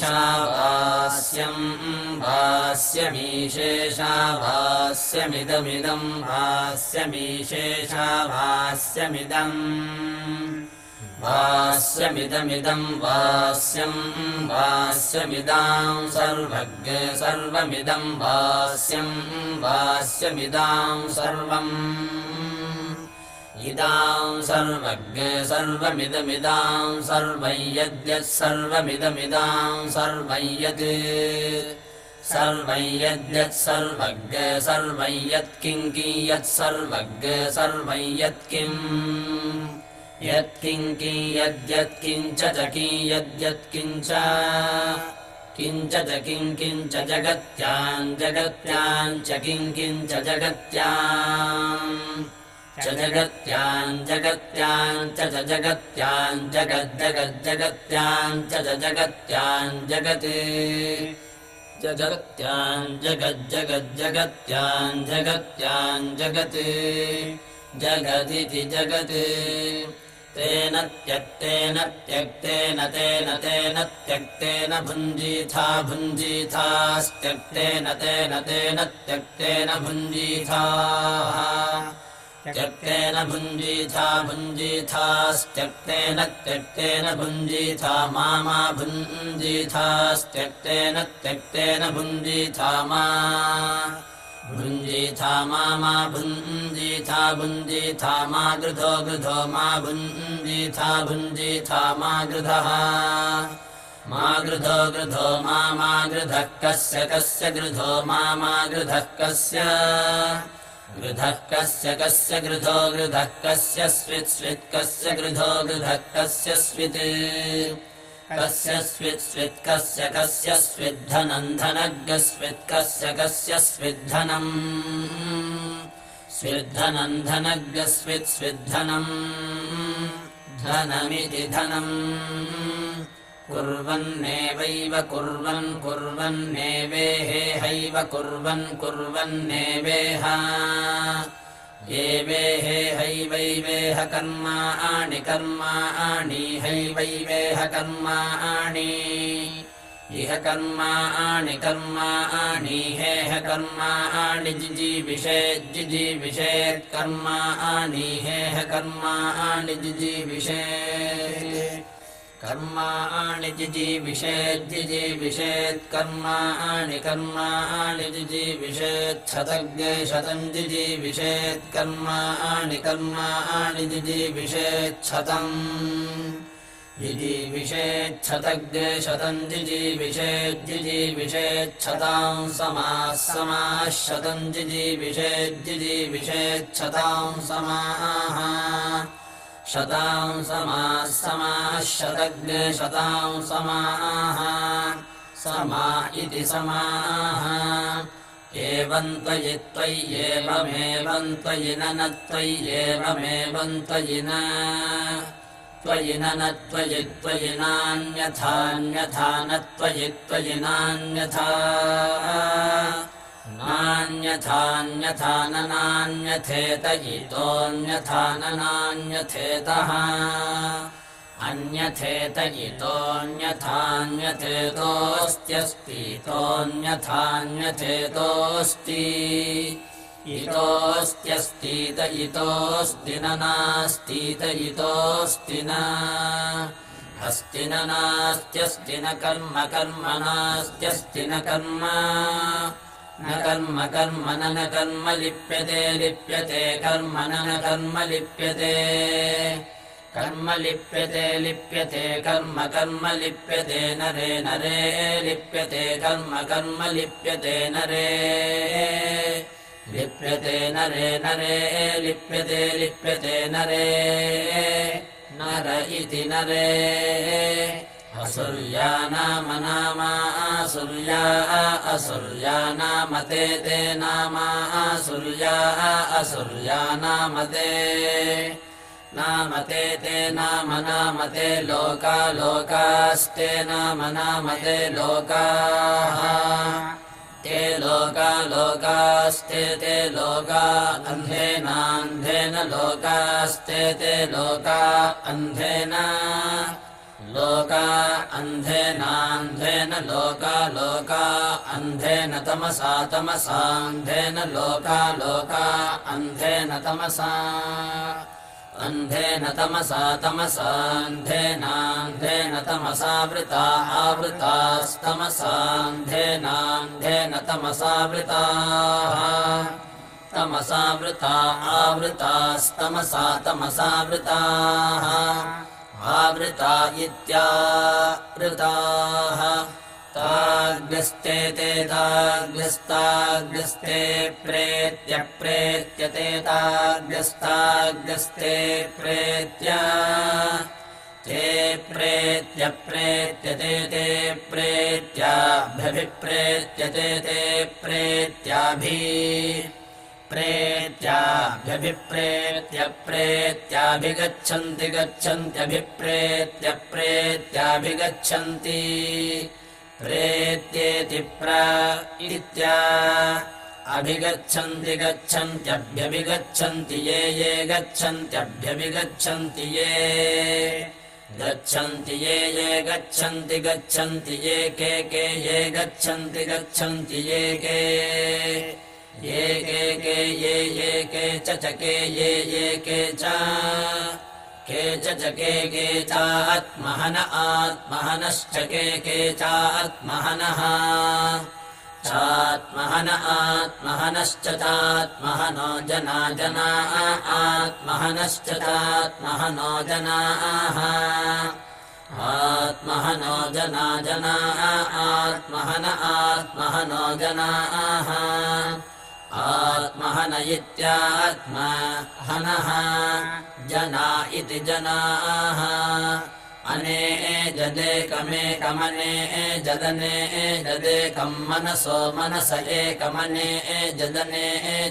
ईशावास्यम् भास्यमीशेषाभास्यमिदमिदम् भास्यमीशेषाभास्यमिदम् भास्यमिदमिदम् वास्यम् वास्यमिदाम् सर्वज्ञ सर्वमिदम् वास्यम् वास्यमिदाम् सर्वम् इदाम् सर्वज्ञ सर्वमिदमिदाम् सर्वै यद्यत् सर्वमिदमिदाम् सर्वै यत् सर्वै यद्यत् सर्वज्ञ कियद्यत्किञ्च च कियद्यत्किञ्च किञ्च। च किम् किञ्च जगत्याम् जगत्याम् च किम् किञ्च जगत्याम् च जगत्याम् जगत्याम् च जगत्याम् जगज्जगज्जगत्याम् च जगत्याम् जगत्। जगत्याम् जगज्जगज्जगत्याम् जगत्याम् जगत्। जगदिति जगत्। तेन त्यक्तेन त्यक्तेन तेन तेन त्यक्तेन भुञ्जीथा भुञ्जीथास्त्यक्तेन तेन तेन त्यक्तेन भुञ्जीथाः त्यक्तेन भुञ्जीथा भुञ्जीथास्त्यक्तेन त्यक्तेन भुञ्जीथा मा भुञ्जीथास्त्यक्तेन त्यक्तेन भुञ्जीथा मा भुञ्जीथा मा मा भुञ्जीथा भुञ्जीथा मा गृधो गृधो मा भुञ्जीथा भुञ्जीथा मा गृधः। मा गृधो गृधो मा मा गृधः कस्य कस्य गृधो मा मा गृधः कस्य गृधः कस्य कस्य गृधो गृधः कस्य स्वित् कस्य गृधो गृधः कस्य स्वित्। कस्य स्वित् स्वित् कस्य कस्य स्विद्धनम् धनग्स्वित् कस्य कस्य स्विद्धनम्। स्विद्धनम् धनग्स्वित् स्विद्धनम्। धनमिति धनम् कुर्वन्नेवैव कुर्वन् कुर्वन्नेवेहेहैव कुर्वन् कुर्वन्नेवेह। एवेहे हैवैवेह कर्माणि कर्माणि हैवैवेह कर्माणि इह कर्माणि कर्माणि हेह कर्माणि जिजीविषेज्जिजीविषेत् कर्माणि हेह कर्माणि जिजीविषेत् कर्माणि जिजीविषेज्जिजीविषेत् कर्माणि कर्माणि जिजीविषेच्छतज्ञे शतम् जिजीविषेत् कर्माणि कर्माणि जिजीविषेच्छतम् जिजीविषेच्छतज्ञे शतम् जिजीविषेज्जिजीविषेच्छताम् समाः समाः शतम् जिजीविषेज्जिजीविषेच्छताम् समाः शताम् समाः समाः शतज्ञे शताम् समाः। समा इति समाः त्वयि न न त्वय्येवमेवम् त्वयि न। त्वयि न त्वयि त्वयि नान्यथान्यथा न त्वयि त्वयि नान्यथा नान्यथान्यथा न नान्यथेत इतोऽन्यथा न नान्यथेतः अन्यथेत इतोऽन्यथान्यथेतोऽस्त्यस्तीतोऽन्यथान्यथेतोऽस्ति इतोऽस्त्यस्तीत इतोऽस्ति न नास्तीत इतोऽस्ति न। अस्ति न नास्त्यस्ति न कर्म कर्म नास्त्यस्ति न कर्म न कर्म कर्म न न कर्म लिप्यते लिप्यते कर्म न न कर्म लिप्यते। कर्म लिप्यते लिप्यते कर्म कर्म लिप्यते नरे नरे लिप्यते कर्म कर्म लिप्यते नरे लिप्यते नरे नरे लिप्यते लिप्यते नरे नर इति नरे असुर्या नाम नाम आसुर्या असुर्या नाम ते ते नाम आसुर्या असुर्या नाम ते। नाम ते ते नाम नाम ते लोका लोकास्ते नाम नाम ते लोकाः। ते लोका लोकास्ते ते लोका अन्धेनान्धेन लोकास्ते ते लोका अन्धेन लोका अन्धेनान्धेन लोका लोका अन्धेन तमसा तमसान्धेन लोका लोका अन्धेन तमसा अन्धेन तमसा तमसान्धेनान्धेन तमसावृता आवृतास्तमसान्धेनान्धेन तमसावृताः तमसावृता आवृतास्तमसा तमसावृताः आवृता इत्यावृताः ताग्यस्ते ते ताग्यस्ताग्यस्ते प्रेत्यप्रेत्यते ताग्यस्ताग्यस्ते प्रेत्य। ते प्रेत्यप्रेत्यते ते प्रेत्याभ्यभिप्रेत्यते ते प्रेत्याभि प्रेत्याभ्यभिप्रेत्यप्रेत्याभिगच्छन्ति गच्छन्त्यभिप्रेत्यप्रेत्याभिगच्छन्ति। प्रेत्येति प्र इत्या अभिगच्छन्ति गच्छन्त्यभ्यभिगच्छन्ति ये ये गच्छन्त्यभ्यभिगच्छन्ति ये। गच्छन्ति ये ये गच्छन्ति गच्छन्ति ये के के ये गच्छन्ति गच्छन्ति ये के ये के के ये ये के च के ये ये के च। के च के के चात्महन आत्महनश्च के के चात्महनः चात्महन आत्महनश्च चात्महनो जना जना आत्महनश्च चात्महनो जनाः आत्महनो जना जना आत्महन आत्महनो जनाः आत्महन इत्यात्महनः जना इति जनाः। अने जदेकमेकमने जदने जदेकम् मनसो मनस एकमने जदने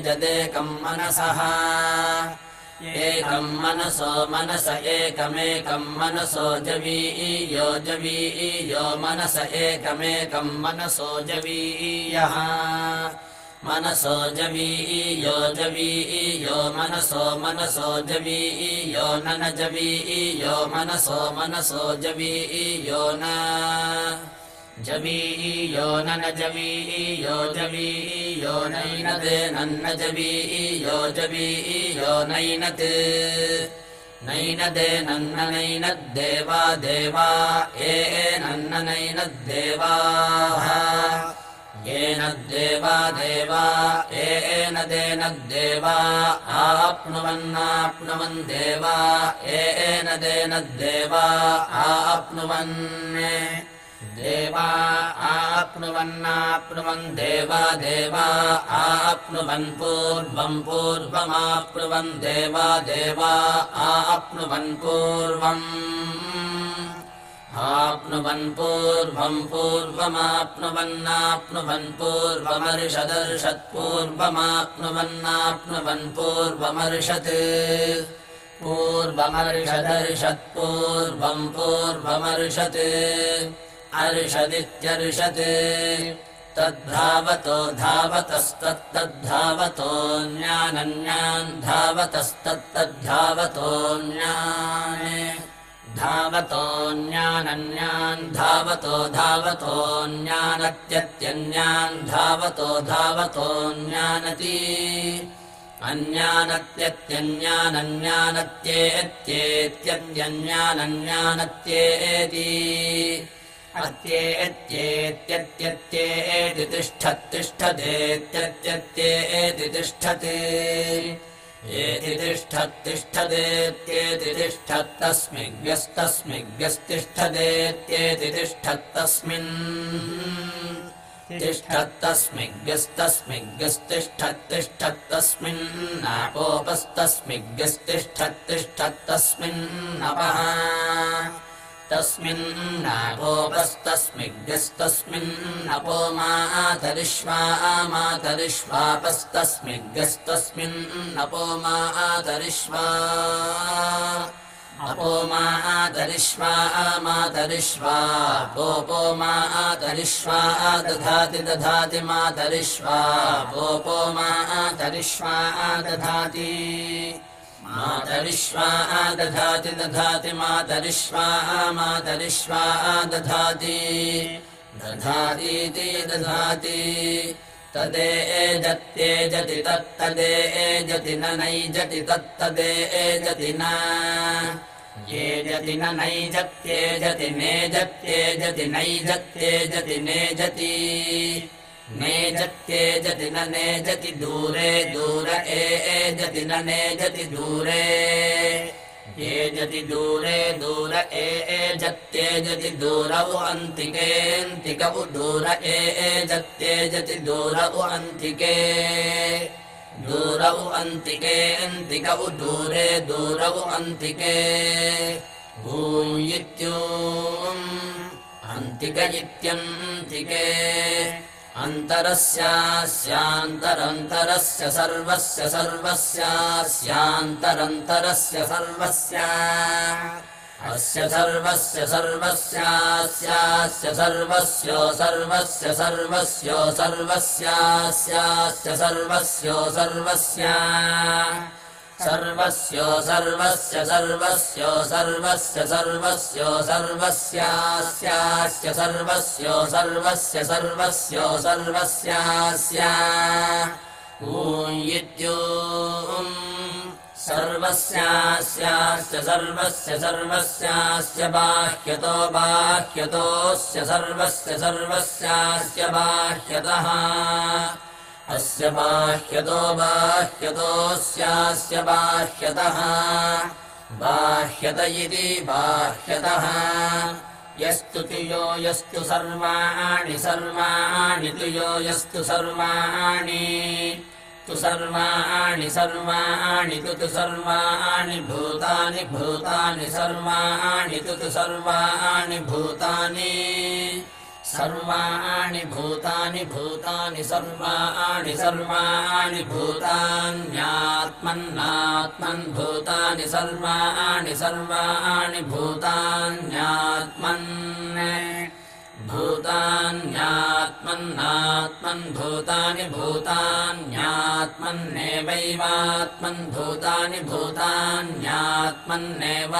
जदेकम् मनसः। एकम् मनसो मनस एकमेकम् मनसो जवीयो जवीयो मनस एकमेकम् मनसो जवीयः मनसो जवीयो जवीयो मनसो मनसो जवीयो नन जवीयो मनसो मनसो जवीयो न जवीयो नन जवीयो जवीयो नैनदे नन्न जवीयो जवीयो नैनत् नैनदे नन्न नैनद्देवा देवा एनन्न नैनद्देवाः येन देवा देवा एन देन देवा आप्नुवन्नाप्नुवन् देवा एन देन देवा आप्नुवन् देवा आप्नुवन्नाप्नुवन् देवा देवा आप्नुवन् पूर्वम् पूर्वमाप्नुवन् देवा देवा आप्नुवन् पूर्वम् आप्नुवन् पूर्वम् पूर्वमाप्नुवन्नाप्नुवन् पूर्वमर्षदर्षत्पूर्वमाप्नुवन्नाप्नुवन् पूर्वमर्षत् पूर्वमर्षदर्षत्पूर्वम् पूर्वमर्षत् अर्षदित्यर्षत् तद्धावतो धावतस्तत्तद्धावतोऽन्यानन्यान् धावतस्तत्तद्धावतोऽन्यान् धावतोऽन्यानन्यान् धावतो धावतोऽन्यानत्यत्यन्यान् धावतो धावतोऽन्यानति अन्यानत्यत्यन्यानन्यानत्येत्यन्यानन्यानत्येति। अत्येत्येत्यत्यत्येति तिष्ठत्तिष्ठतेत्यत्यत्येति तिष्ठति एति तिष्ठत्तिष्ठदेत्येति तिष्ठत्तस्मिग्यस्तस्मिग्यस्तिष्ठदेत्येति तिष्ठत्तस्मिन् तिष्ठत्तस्मिग्यस्तस्मिग्यस्तिष्ठत्तिष्ठत्तस्मिन्नापोपस्तस्मिग्यस्तिष्ठत्तिष्ठत्तस्मिन्नपः तस्मिन्नापोपस्तस्मिग्यस्तस्मिन्नपो मातरिष्वा मातरिष्वापस्तस्मिग्यस्तस्मिन्नपो मातरिष्वा अपो मातरिष्वा मातरिष्वा पोपो मातरिष्वा दधाति दधाति मातरिष्वा पोपो मातरिष्वा दधाति मातरिश्वा दधाति दधाति मातरिश्वा मातरिश्वा दधाति। दधातीति दधाति। तदे एजत्येजति तत्तदे एजति न नैजति तत्तदे एजति न। येजति न नैजत्येजति नेजत्येजति नैजत्येजति नेजति नेजत्येजति न नेजति दूरे, दूर एजति न नेजति दूरे। एजति दूरे, दूर एजत्येजति दूरौ अन्तिकेऽन्तिकौ दूर एजत्येजति दूरौ अन्तिके। दूरौ अन्तिके, अन्तिकौ दूरे, दूरौ अन्तिके। भूयित्यूम् अन्तिक इत्यन्तिके। अन्तरस्यास्यान्तरन्तरस्य सर्वस्य सर्वस्यास्यान्तरन्तरस्य सर्वस्य अस्य सर्वस्य सर्वस्यास्यास्य सर्वस्य सर्वस्य सर्वस्य सर्वस्यास्यास्य सर्वस्य सर्वस्य सर्वस्य सर्वस्य सर्वस्य सर्वस्य सर्वस्य सर्वस्यास्यास्य सर्वस्य सर्वस्य सर्वस्य सर्वस्यास्य। ऊयित्यो सर्वस्यास्यास्य सर्वस्य सर्वस्यास्य बाह्यतो बाह्यतोऽस्य सर्वस्य सर्वस्यास्य बाह्यतः अस्य बाह्यतो बाह्यतोऽस्यास्य बाह्यतः। बाह्यत इति बाह्यतः। यस्तु तुयो यस्तु सर्वाणि सर्वाणि तुयो यस्तु सर्वाणि। तु सर्वाणि सर्वाणि तु तु सर्वाणि भूतानि भूतानि सर्वाणि तु तु सर्वाणि भूतानि सर्वाणि भूतानि भूतानि सर्वाणि सर्वाणि भूतान्यात्मन्नात्मन् भूतानि सर्वाणि सर्वाणि भूतान्यात्मन् भूतान्यात्मन्नात्मन् भूतानि भूतान्यात्मन्नेवैवात्मन् भूतानि भूतान्यात्मन्नेव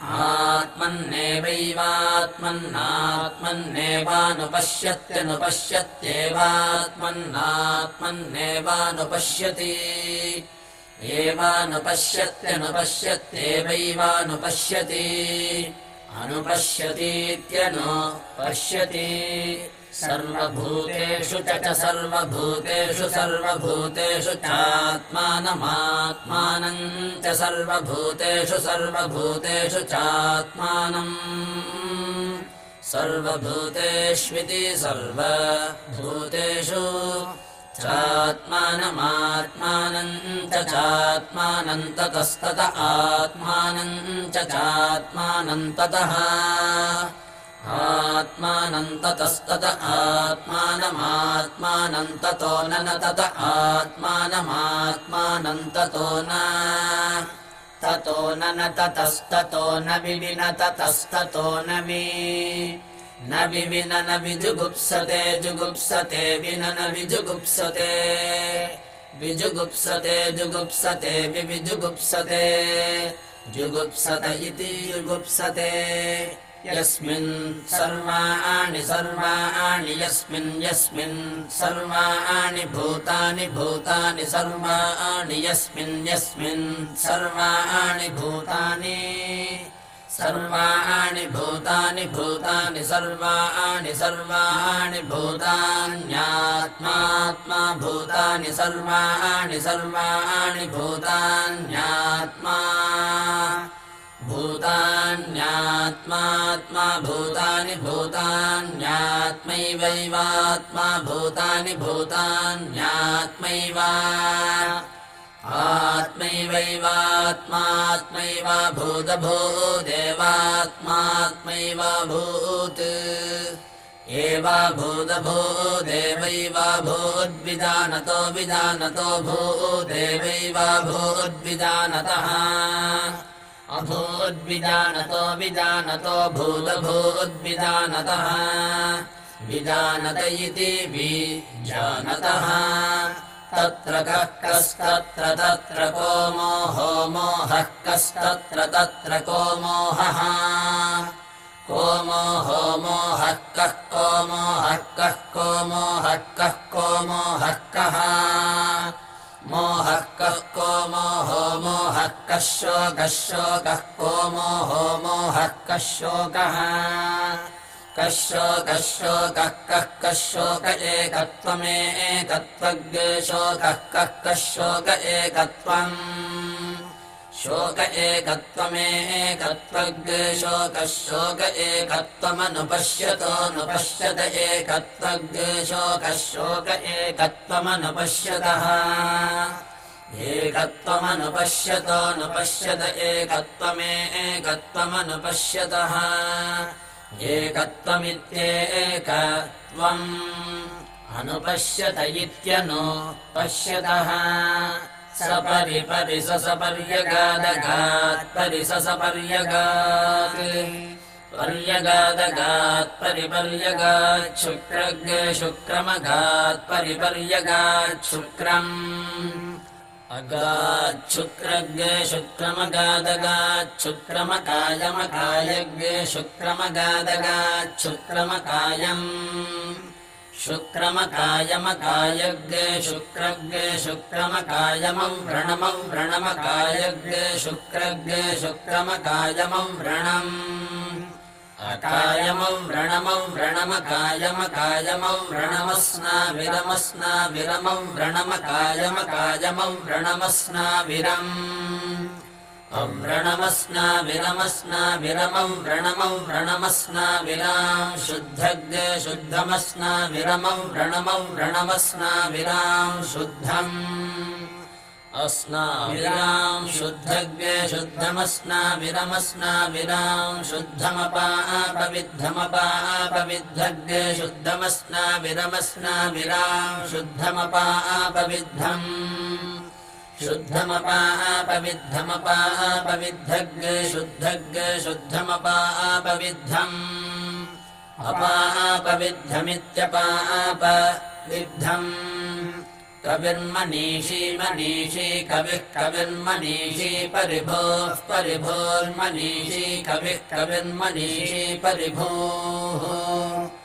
आत्मन्नेवानुपश्यत्यनुपश्यत्येवात्मन्नात्मन्नेवानुपश्यति एवानुपश्यत्यनुपश्यत्येवैवानुपश्यति। अनुपश्यतीत्यनु पश्यति सर्वभूतेषु च च सर्वभूतेषु सर्वभूतेषु चात्मानमात्मानम् च सर्वभूतेषु सर्वभूतेषु चात्मानम् सर्वभूतेष्विति सर्वभूतेषु चात्मानमात्मानम् च चात्मानम् ततस्तत आत्मानम् च चात्मानम् ततः आत्मानन्ततस्तत आत्मानमात्मानन्ततो न तत आत्मानमात्मानन्ततो न ततो न न ततस्ततो न विविन ततस्ततो न वि न विविन न विजुगुप्सते जुगुप्सते विन न विजुगुप्सते विजुगुप्सते जुगुप्सते विविजुगुप्सते जुगुप्सत इति जुगुप्सते यस्मिन् सर्वाणि सर्वाणि यस्मिन् यस्मिन् सर्वाणि भूतानि भूतानि सर्वाणि यस्मिन् यस्मिन् सर्वाणि भूतानि सर्वाणि भूतानि भूतानि सर्वाणि सर्वाणि भूतान्यात्मात्मा भूतानि सर्वाणि सर्वाणि भूतान्यात्मा भूतान्यात्मात्मा भूतानि भूतान्यात्मैवैवात्मा भूतानि भूतान्यात्मैव भूत् एवा भूतभूदेवैव भूद्विजानतो विजानतो भूदेवैव भूद्विजानतः अभूद्विजानतो विजानतो भूतभूद्विजानतः विजानत इति विजानतः। कस्तत्र कः कस्तत्र तत्र को मोहो मोहः कस्तत्र तत्र को मोहः। को मोहो मोहः कः को मोहः कः को मोहः कः को मोहः कः मोहः कः को मोहो मोहः कः शोकः शोकः को मोहो मोहः कः शोकः? कः शोकः शोकः कः कः शोक एकत्वमेकत्वग्शोकः कः कः शोक एकत्वम् शोक एकत्वमेकत्वग्शोकः शोक एकत्वमनुपश्यतोऽनुपश्यत एकत्वग्शोकः शोक एकत्वमनुपश्यतः एकत्वमनुपश्यतोऽनुपश्यत एकत्वमेकत्वमनुपश्यतः एकत्वमित्येकत्वम् अनुपश्यत इत्यनु पश्यतः सपरिपरि सपर्यगादगात् परिससपर्यगात्। पर्यगादगात् परिपर्यगात् शुक्रज्ञ शुक्रमगात् परिपर्यगात् शुक्रम्। अगाच्छुक्रज्ञ शुक्रमगादगात् शुक्रमकायमकायज्ञ शुक्रमगादगात् शुक्रमकायम् शुक्रमकायमकायज्ञ शुक्रज्ञ शुक्रमकायमम् व्रणमम् व्रणमकायज्ञ शुक्रज्ञ शुक्रमकायमम् व्रणम् अकायमम् व्रणमम् व्रणमकायमकायमम् व्रणमस्ना विरमस्ना विरमम् विरम् अव्रणमस्ना विरमस्ना विरमम् व्रणमम् व्रणमस्ना विराम् शुद्धज्ञ शुद्धमस्ना विरमम् व्रणमम् व्रणमस्ना विराम् शुद्धम् अस्ना विराम् शुद्धज्ञ शुद्धमस्ना विरमस्ना विराम् शुद्धमपापविद्धमपापविद्धज्ञ शुद्धमस्ना विरमस्ना विराम् शुद्धमपापविद्धम् शुद्धमपापविद्धमपापविद्धज्ञ शुद्धज्ञ शुद्धमपापविद्धम्। अपापविद्धमित्यपापविद्धम्। कविर्मनीषी मनीषी कविः कविर्मनीषी परिभोः परिभोर्मनीषी कविः कविर्मनीषी परिभोः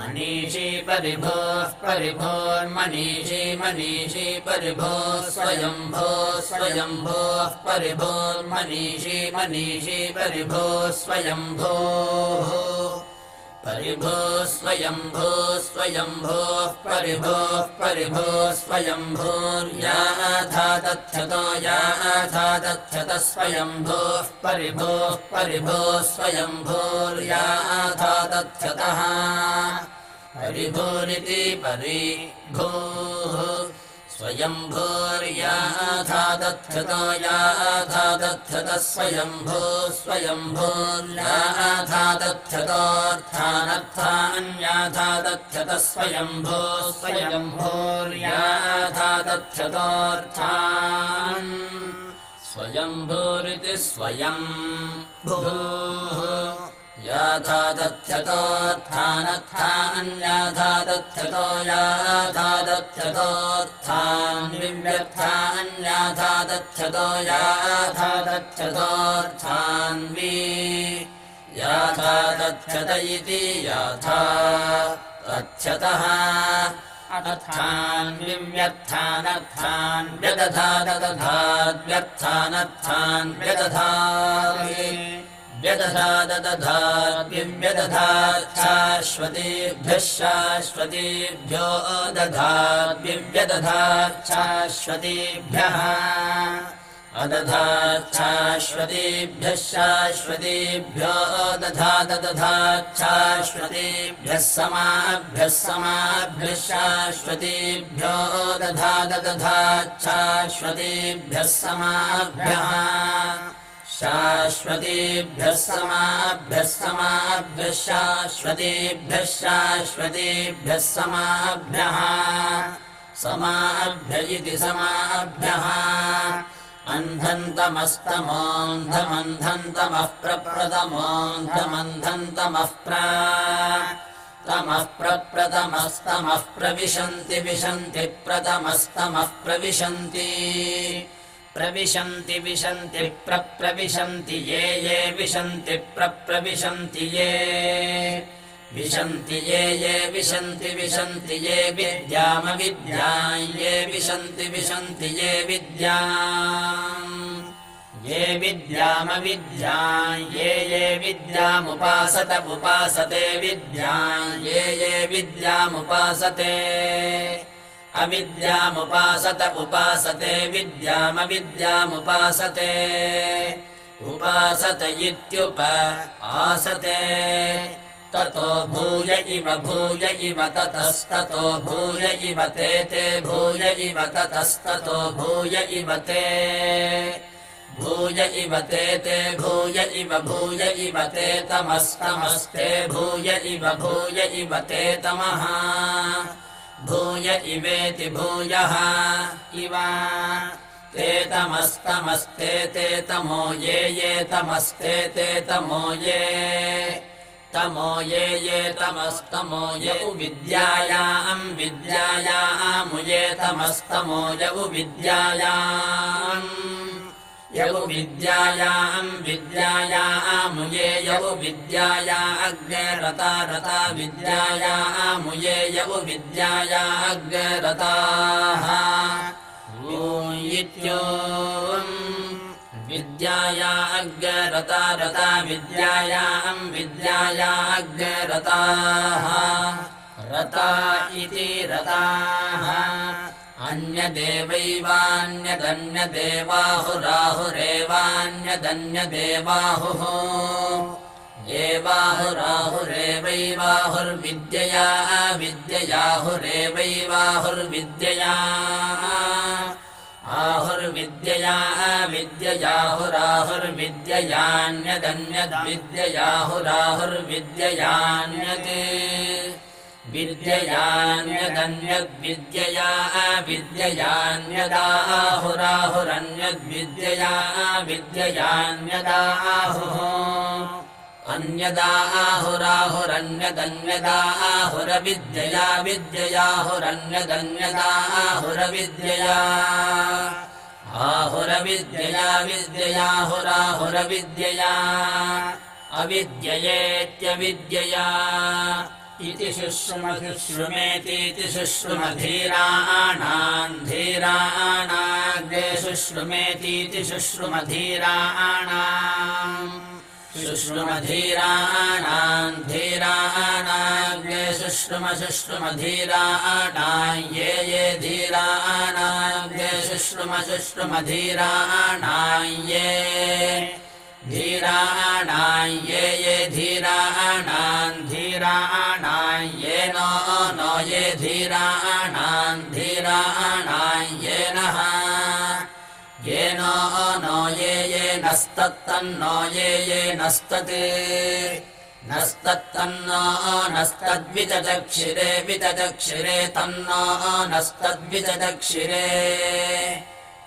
मनीषी परिभोः परिभोर्मनीषी मनीषी परिभोः स्वयम्भो स्वयम्भोः परिभोर्मनीषी मनीषी परिभोः स्वयम्भोः परिभो स्वयम्भो स्वयम्भोः परिभोः परिभो स्वयम्भोर्याथा तथ्यतो याथा स्वयम्भोः परिभोः परिभो स्वयम्भोर्याथा तथ्यतः परिभोरिति परिभोः स्वयम्भोर्याथा दथ्यतो याथा दथ्यतः स्वयम्भो स्वयम्भोर्याथा दथ्यतोऽर्थानर्थान्याथा दथ्यतः स्वयम्भो स्वयम्भोर्याथा दथ्यतोऽर्थान् स्वयम्भोरिति स्वयम् भूः याथा दथ्यतोऽर्थानर्थान्याथा दथ्यतो याथा दथ्यतोऽर्थान् विव्यर्थान्याथा दथ्यतो याथा दथ्यतोऽर्थान्वि याथा दथ्यत इति याथा तथ्यतः अर्थान् विव्यर्थानर्थान् व्यदधा व्यदधा ददधाद्विव्यदधाच्छाश्वतीभ्यः शाश्वतीभ्यो दधाद्विव्यदधाच्छाश्वतीभ्यः अदधाच्छाश्वतीभ्यः शाश्वतीभ्यो दधा ददधाच्छाश्वतीभ्यः समाभ्यः समाभ्यः शाश्वतीभ्यो दधा ददधाच्छाश्वतीभ्यः समाभ्यः शाश्वतीभ्यः समाभ्यः समाभ्यः शाश्वतीभ्यः शाश्वतीभ्यः समाभ्यः समाभ्य इति समाभ्यः अन्धन्तमस्तमोऽन्धमन्धन्तमः प्रप्रथमोऽन्धमन्धन्तमः प्रा प्रथमस्तमः प्रप्रथमस्तमः प्रविशन्ति विशन्ति प्रथमस्तमः प्रविशन्ति प्रविशन्ति विशन्ति प्रप्रविशन्ति ये ये विशन्ति प्रप्रविशन्ति ये। विशन्ति ये ये विशन्ति विशन्ति ये विद्यामविद्या ये विशन्ति विशन्ति ये विद्या। ये विद्यामविद्या ये ये विद्यामुपासत उपासते विद्या ये ये विद्यामुपासते अविद्यामुपासत उपासते विद्यामविद्यामुपासते उपासत इत्युप आसते ततो भूय इव भूय इव ततस्ततो भूय इव ते ते भूय इव ततस्ततो भूय इव ते भूय इव ते ते भूय इव भूय इव ते तमस्तमस्ते भूय इव भूय इव ते तमः भूय इवेति भूयः इव। ते तमस्तमस्ते ते तमो ये ये तमस्ते ते तमो ये। तमो ये ये तमस्तमो यौ विद्यायाम् विद्यायामुये तमस्तमो यौ विद्यायाम् यौ विद्यायाम् विद्यायामुये यौ विद्याया अग्रे रता रता विद्यायामुये यौ विद्याया अग्रे रताः इत्यो विद्याया अग्ररता रता विद्यायाम् विद्याया अग्ररताः। रता इति रताः अन्यदेवैवान्यदन्यदेवाहुराहुरेवान्यदन्यदेवाहुः। एवाहुराहुरेवैवाहुर्विद्यया विद्ययाहुरेवैवाहुर्विद्यया। आहुर्विद्यया विद्ययाहुराहुर्विद्ययान्यदन्यद्विद्ययाहुराहुर्विद्ययान्यत् विद्ययान्यदन्यद्विद्यया विद्ययान्यदाहुराहुरन्यद्विद्यया विद्ययान्यदाहुः अन्यदा आहुराहुरन्यदन्यदा आहुरविद्यया आहुरविद्यया विद्ययाहुराहुरविद्यया अविद्ययेत्यविद्यया इति शुश्रुमशुश्रुमेतीति शुश्रुमधीराणाम् धीराणाग्रे शुश्रुमेतीति शुश्रुमधीराणाम्। शुश्रुमधीराणाम् धीराणाग्रे शुश्रुमशुश्रुमधीराणाम् ये ये धीराणाग्रे शुश्रुमशुश्रुमधीराणाम् ये धीराणाम् ये ये धीराणाम् ये धीराणाम् येनो ये ये नस्तत्तन्नो ये ये नस्तत्। नस्तत्तन्नो नस्तद्वितचक्षिरे वितचक्षिरे तन्नो नस्तद्वितचक्षिरे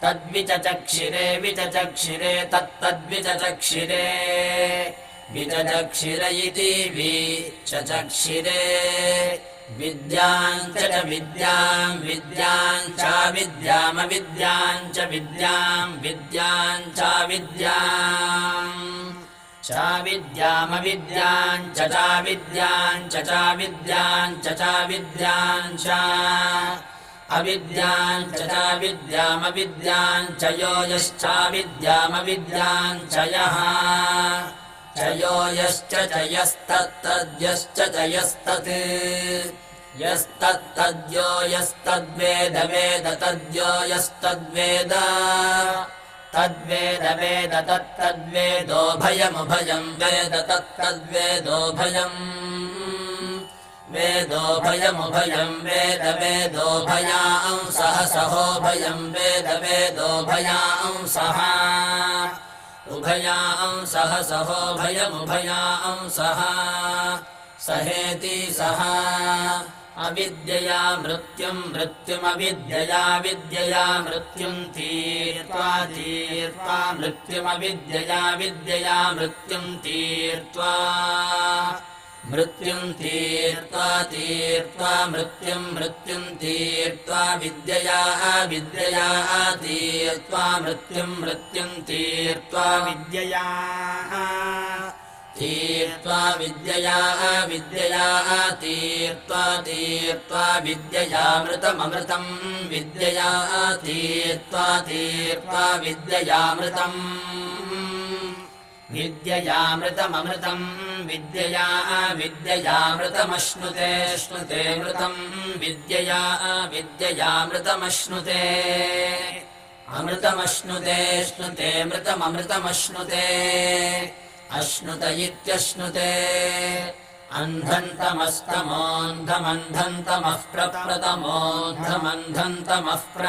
तद्विचचक्षिरे विचचक्षिरे तत्तद्विचचक्षिरे विचचक्षिर इति विचचक्षिरे विद्याम् च विद्याम् विद्याम् च च विद्याम् विद्याम् च विद्याम् च विद्यामविद्याम् च च विद्याम् च च विद्याम् च च विद्याम् च। अविद्याम् च च विद्यामविद्याम् च यो यश्च विद्यामविद्याम् च यः च यो यश्च च यस्तत्तद्यश्च च यस्तत्। यस्तत्तद्यो यस्तद्वेद। वेद तद्यो यस्तद्वेद तद्वेद वेद तत्तद्वेदोभयमुभयम् वेद तत्तद्वेदोभयम् वेदोभयमुभयम् वेद वेदोभयांसः सहोभयम् वेद वेदोभयांसः उभयांसः सहोभयमुभयांसः सहेति सः अविद्यया मृत्युम् मृत्युमविद्यया विद्यया मृत्युम् तीर्त्वा तीर्त्वा मृत्युमविद्यया विद्यया मृत्युम् तीर्त्वा मृत्युम् तीर्त्वा तीर्त्वा मृत्युम् मृत्युम् तीर्त्वा विद्यया विद्यया तीर्त्वा मृत्युम् मृत्युम् तीर्त्वा विद्यया तीर्त्वा विद्यया विद्यया तीर्त्वा तीर्त्वा विद्ययामृतममृतम् विद्यया तीर्त्वा तीर्त्वा विद्ययामृतम् विद्ययामृतममृतम् विद्यया विद्ययामृतमश्नुते श्नुते मृतम् विद्यया विद्ययामृतमश्नुते। अमृतमश्नुते श्नुते मृतममृतमश्नुते अश्नुत इत्यश्नुते। अन्धन्तमस्तमोऽन्धमन्धन्तमः प्रप्रतमोऽन्धमन्धन्तमः प्र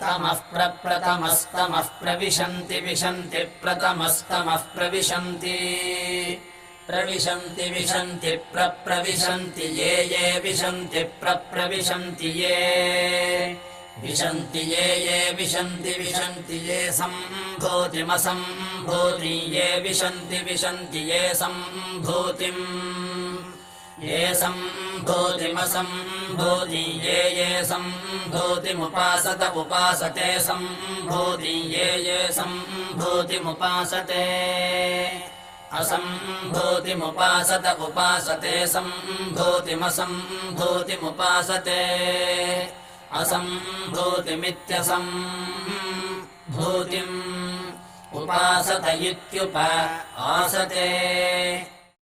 तमः प्रप्रतमस्तमः प्रविशन्ति विशन्ति प्रतमस्तमः प्रविशन्ति। प्रविशन्ति विशन्ति प्रप्रविशन्ति ये ये विशन्ति प्रप्रविशन्ति ये। विशन्ति ये ये विशन्ति विशन्ति ये सम्भूतिमसम्भूति ये विशन्ति विशन्ति ये सम्भूतिम् ये सम्भूतिमसम्भूति ये ये सम्भूतिमुपासत उपासते सम्भूति ये ये सम्भूतिमुपासते। असम्भूतिमुपासत उपासते सम्भूतिमसम्भूतिमुपासते। असम्भूतिमित्यसम् भूतिम् उपासत इत्युप आसते